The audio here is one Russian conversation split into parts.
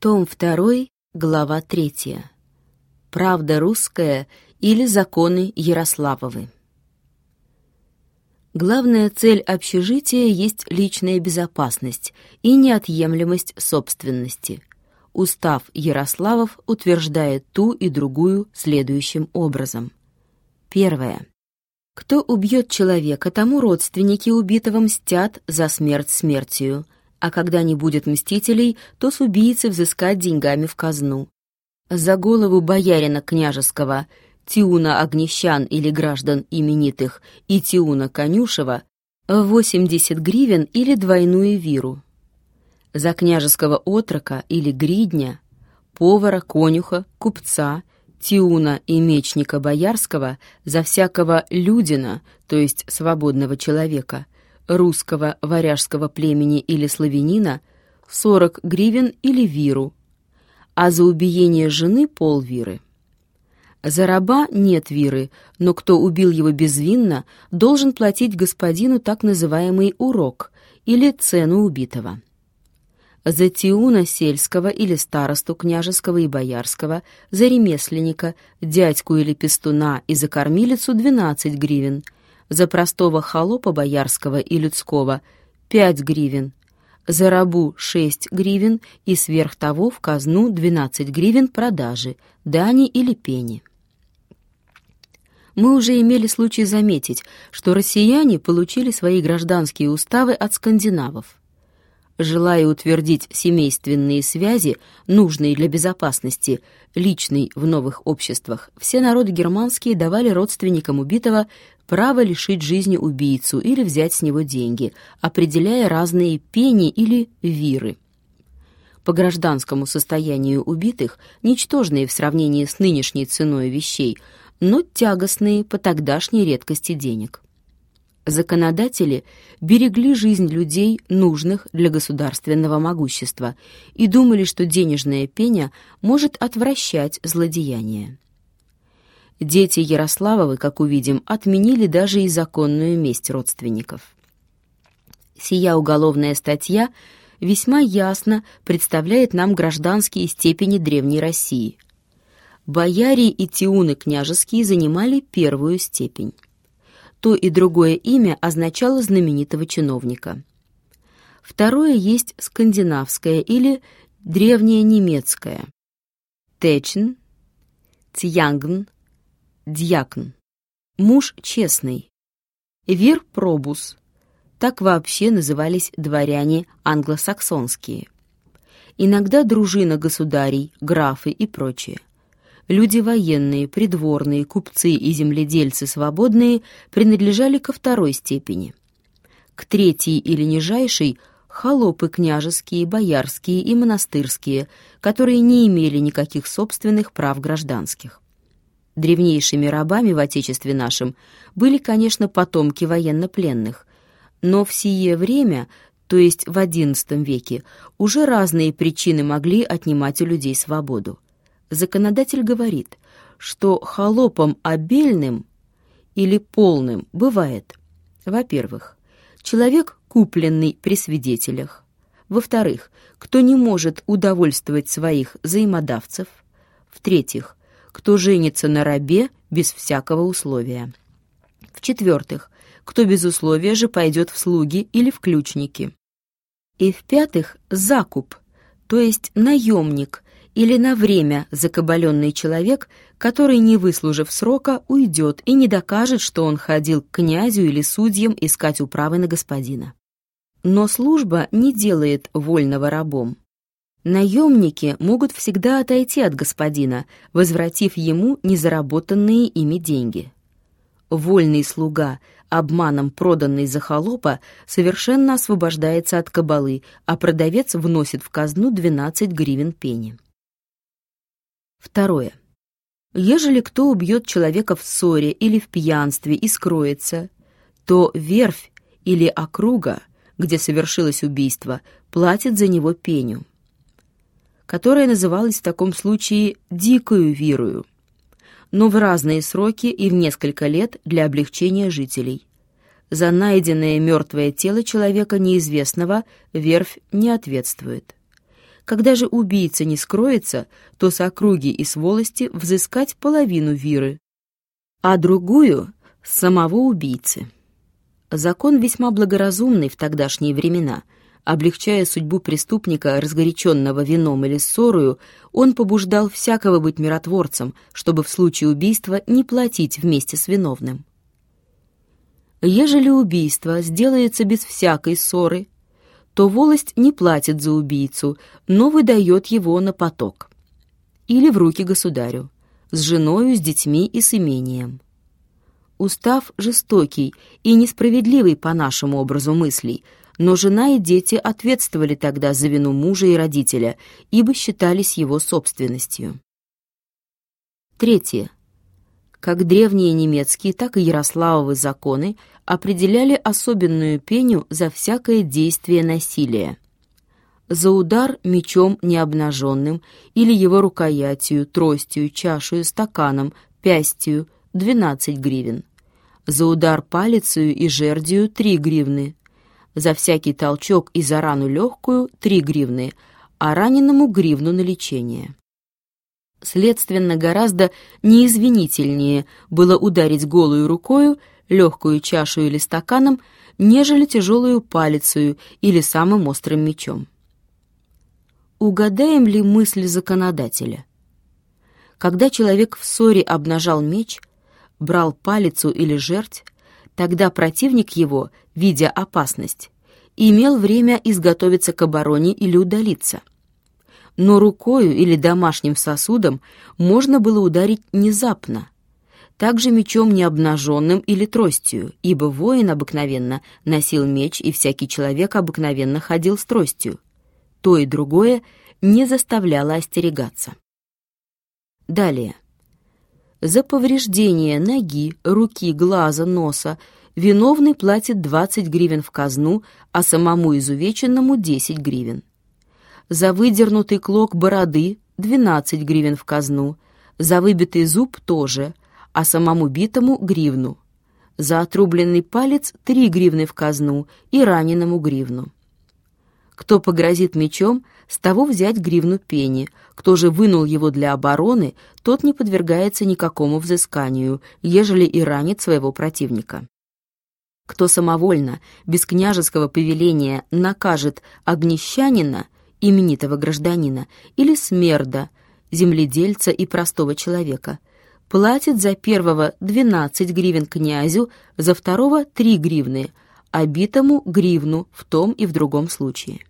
Том 2, глава 3. Правда русская или законы Ярославовы. Главная цель общежития есть личная безопасность и неотъемлемость собственности. Устав Ярославов утверждает ту и другую следующим образом. Первое. Кто убьет человека, тому родственники убитого мстят за смерть смертью – а когда не будет мстителей, то с убийцы взыскать деньгами в казну. За голову боярина княжеского, Тиуна Огнещан или граждан именитых и Тиуна Конюшева 80 гривен или двойную виру. За княжеского отрока или гридня, повара, конюха, купца, Тиуна и мечника боярского за всякого людина, то есть свободного человека – русского варяжского племени или славянина 40 гривен или виру, а за убиение жены полвиры. За раба нет виры, но кто убил его безвинно, должен платить господину так называемый урок или цену убитого. За тиуна сельского или старосту княжеского и боярского, за ремесленника, дядьку или пестуна и за кормилицу 12 гривен – за простого холопа боярского и людского — пять гривен, за рабу шесть гривен и сверх того в казну двенадцать гривен продажи, дани или пени. Мы уже имели случай заметить, что россияне получили свои гражданские уставы от скандинавов. Желая утвердить семейственные связи, нужные для безопасности, личной в новых обществах, все народы германские давали родственникам убитого право лишить жизни убийцу или взять с него деньги, определяя разные пени или виры. По гражданскому состоянию убитых, ничтожные в сравнении с нынешней ценой вещей, но тягостные по тогдашней редкости денег. Законодатели берегли жизнь людей, нужных для государственного могущества, и думали, что денежная пеня может отвращать злодеяние. Дети Ярославовы, как увидим, отменили даже и законную месть родственников. Сия уголовная статья весьма ясно представляет нам гражданские степени Древней России. Бояре и тиуны княжеские занимали первую степень. То и другое имя означало знаменитого чиновника. Второе есть скандинавское или древнее немецкое. Течн, Цянгн, Дьякн. Муж честный. Вир пробус. Так вообще назывались дворяне англосаксонские. Иногда дружина государей, графы и прочее. Люди военные, придворные, купцы и земледельцы свободные принадлежали ко второй степени. К третьей или нижайшей – холопы княжеские, боярские и монастырские, которые не имели никаких собственных прав гражданских. Древнейшими рабами в Отечестве нашем были, конечно, потомки военнопленных, но в сие время, то есть в XI веке, уже разные причины могли отнимать у людей свободу. Законодатель говорит, что холопом обельным или полным бывает, во-первых, человек, купленный при свидетелях, во-вторых, кто не может удовольствовать своих взаимодавцев, в-третьих, кто женится на рабе без всякого условия. В-четвертых, кто без условия же пойдет в слуги или в ключники. И в-пятых, закуп, то есть наемник или на время закабаленный человек, который, не выслужив срока, уйдет и не докажет, что он ходил к князю или судьям искать управы на господина. Но служба не делает вольного рабом. Наемники могут всегда отойти от господина, возвратив ему незаработанные ими деньги. Вольный слуга, обманом проданный за холопа, совершенно освобождается от кабалы, а продавец вносит в казну 12 гривен пени. Второе. Ежели кто убьет человека в ссоре или в пьянстве и скроется, то верфь или округа, где совершилось убийство, платит за него пеню которая называлась в таком случае «дикою вирую», но в разные сроки и в несколько лет для облегчения жителей. За найденное мертвое тело человека неизвестного верфь не ответствует. Когда же убийца не скроется, то с округи и с волости взыскать половину виры, а другую — самого убийцы. Закон весьма благоразумный в тогдашние времена. Облегчая судьбу преступника, разгоряченного вином или ссорою, он побуждал всякого быть миротворцем, чтобы в случае убийства не платить вместе с виновным. Ежели убийство сделается без всякой ссоры, то волость не платит за убийцу, но выдает его на поток. Или в руки государю, с женою, с детьми и с имением. Устав жестокий и несправедливый по нашему образу мыслей, но жена и дети ответствовали тогда за вину мужа и родителя, ибо считались его собственностью. Третье. Как древние немецкие, так и ярославовы законы определяли особенную пеню за всякое действие насилия. За удар мечом необнаженным или его рукоятью, тростью, чашей, стаканом, пястью – 12 гривен. За удар палицею и жердью – 3 гривны. За всякий толчок и за рану легкую – 3 гривны, а раненому гривну на лечение. Следственно, гораздо неизвинительнее было ударить голую рукою, легкую чашу или стаканом, нежели тяжелую палицею или самым острым мечом. Угадаем ли мысль законодателя? Когда человек в ссоре обнажал меч, брал палицу или жерть, тогда противник его, видя опасность, имел время изготовиться к обороне или удалиться – но рукою или домашним сосудом можно было ударить внезапно. Также мечом необнаженным или тростью, ибо воин обыкновенно носил меч, и всякий человек обыкновенно ходил с тростью. То и другое не заставляло остерегаться. Далее. За повреждение ноги, руки, глаза, носа виновный платит 20 гривен в казну, а самому изувеченному 10 гривен за выдернутый клок бороды 12 гривен в казну, за выбитый зуб тоже, а самому битому гривну. За отрубленный палец 3 гривны в казну и раненому гривну. Кто погрозит мечом, с того взять гривну пени. Кто же вынул его для обороны, тот не подвергается никакому взысканию, ежели и ранит своего противника. Кто самовольно, без княжеского повеления, накажет огнещанина, именитого гражданина, или смерда, земледельца и простого человека, платит за первого 12 гривен князю, за второго 3 гривны, а битому гривну в том и в другом случае.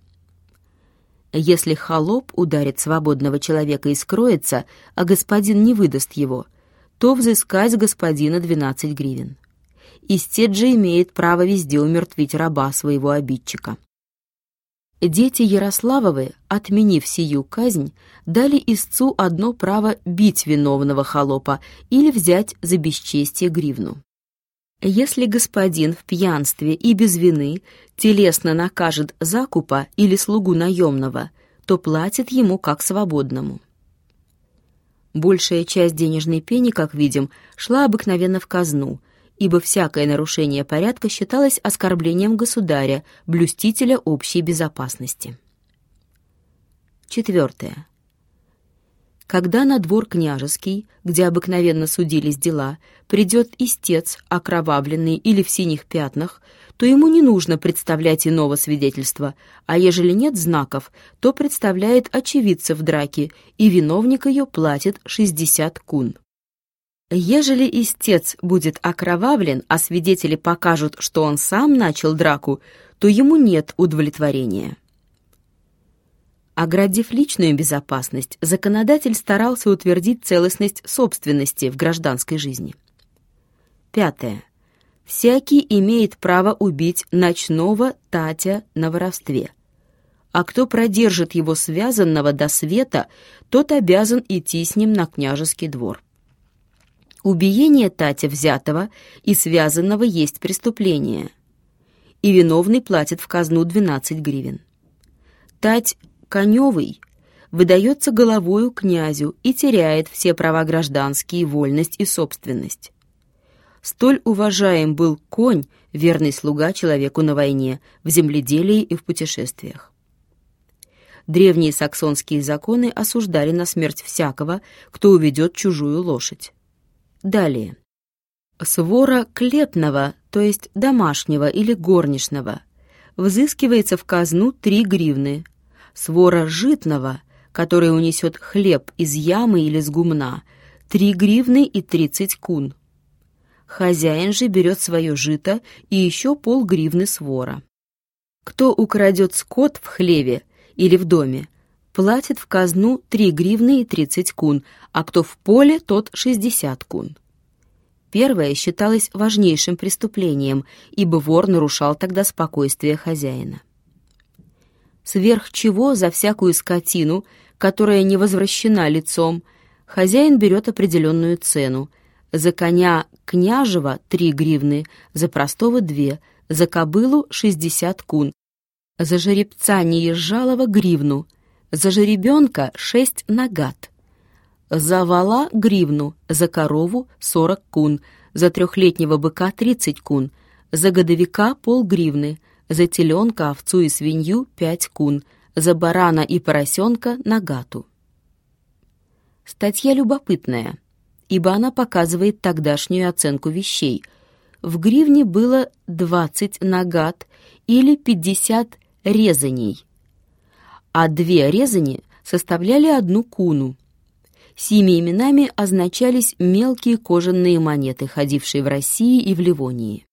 Если холоп ударит свободного человека и скроется, а господин не выдаст его, то взыскать с господина 12 гривен. Истец же имеет право везде умертвить раба своего обидчика. Дети Ярославовы, отменив сию казнь, дали истцу одно право бить виновного холопа или взять за бесчестие гривну. Если господин в пьянстве и без вины телесно накажет закупа или слугу наемного, то платит ему как свободному. Большая часть денежной пени, как видим, шла обыкновенно в казну, ибо всякое нарушение порядка считалось оскорблением государя, блюстителя общей безопасности. Четвертое. Когда на двор княжеский, где обыкновенно судились дела, придет истец, окровавленный или в синих пятнах, то ему не нужно представлять иного свидетельства, а ежели нет знаков, то представляет очевидца в драке, и виновник ее платит 60 кун. Ежели истец будет окровавлен, а свидетели покажут, что он сам начал драку, то ему нет удовлетворения. Оградив личную безопасность, законодатель старался утвердить целостность собственности в гражданской жизни. Пятое. Всякий имеет право убить ночного Татя на воровстве. А кто продержит его связанного до света, тот обязан идти с ним на княжеский двор. Убиение Татя взятого и связанного есть преступление, и виновный платит в казну 12 гривен. Тать Коневый выдается головою князю и теряет все права гражданские, вольность и собственность. Столь уважаем был конь, верный слуга человеку на войне, в земледелии и в путешествиях. Древние саксонские законы осуждали на смерть всякого, кто уведет чужую лошадь. Далее. Свора клетного, то есть домашнего или горничного, взыскивается в казну 3 гривны. Свора житного, который унесет хлеб из ямы или с гумна, 3 гривны и 30 кун. Хозяин же берет свое жито и еще полгривны свора. Кто украдет скот в хлеве или в доме, платит в казну 3 гривны и 30 кун, а кто в поле, тот 60 кун. Первое считалось важнейшим преступлением, ибо вор нарушал тогда спокойствие хозяина. Сверх чего за всякую скотину, которая не возвращена лицом, хозяин берет определенную цену. За коня княжего — три гривны, за простого — две, за кобылу — шестьдесят кун, за жеребца неезжалого — гривну, за жеребенка — шесть нагат, за вала — гривну, за корову — сорок кун, за трехлетнего быка — тридцать кун, за годовика — полгривны, за теленка, овцу и свинью — пять кун, за барана и поросенка — нагату. Статья любопытная, ибо она показывает тогдашнюю оценку вещей. В гривне было 20 нагат или 50 резаней, а две резани составляли одну куну. Сими именами означались мелкие кожаные монеты, ходившие в России и в Ливонии.